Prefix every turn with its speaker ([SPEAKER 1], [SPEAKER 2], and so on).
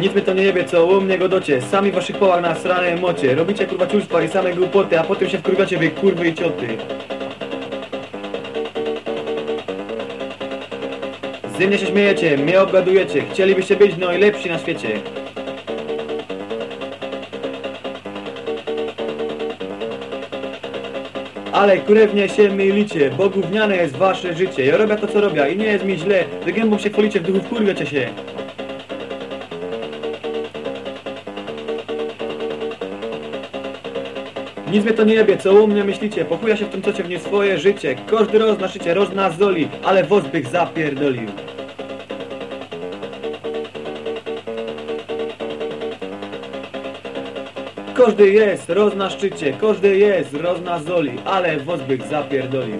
[SPEAKER 1] Nic mnie to nie jebie, co u mnie godocie. Sami w waszych połach na srane mocie. Robicie kurwa ciuszpa i same głupoty A potem się wkurwiacie wy kurwy i cioty. Z mnie się śmiejecie, mnie obgadujecie. Chcielibyście być najlepsi na świecie. Ale kurewnie się mylicie, bo gówniane jest wasze życie. Ja robię to co robię i nie jest mi źle. Wy gębą się chwalicie, w duchu wkurwiacie się Nic mnie to nie jebie, co u mnie myślicie. Pochuja się w tym cocie w nie swoje życie. Każdy roz na szycie, roz na zoli Ale woz bych zapierdolił. Każdy jest roz na szczycie Każdy jest roz na zoli Ale woz bych zapierdolił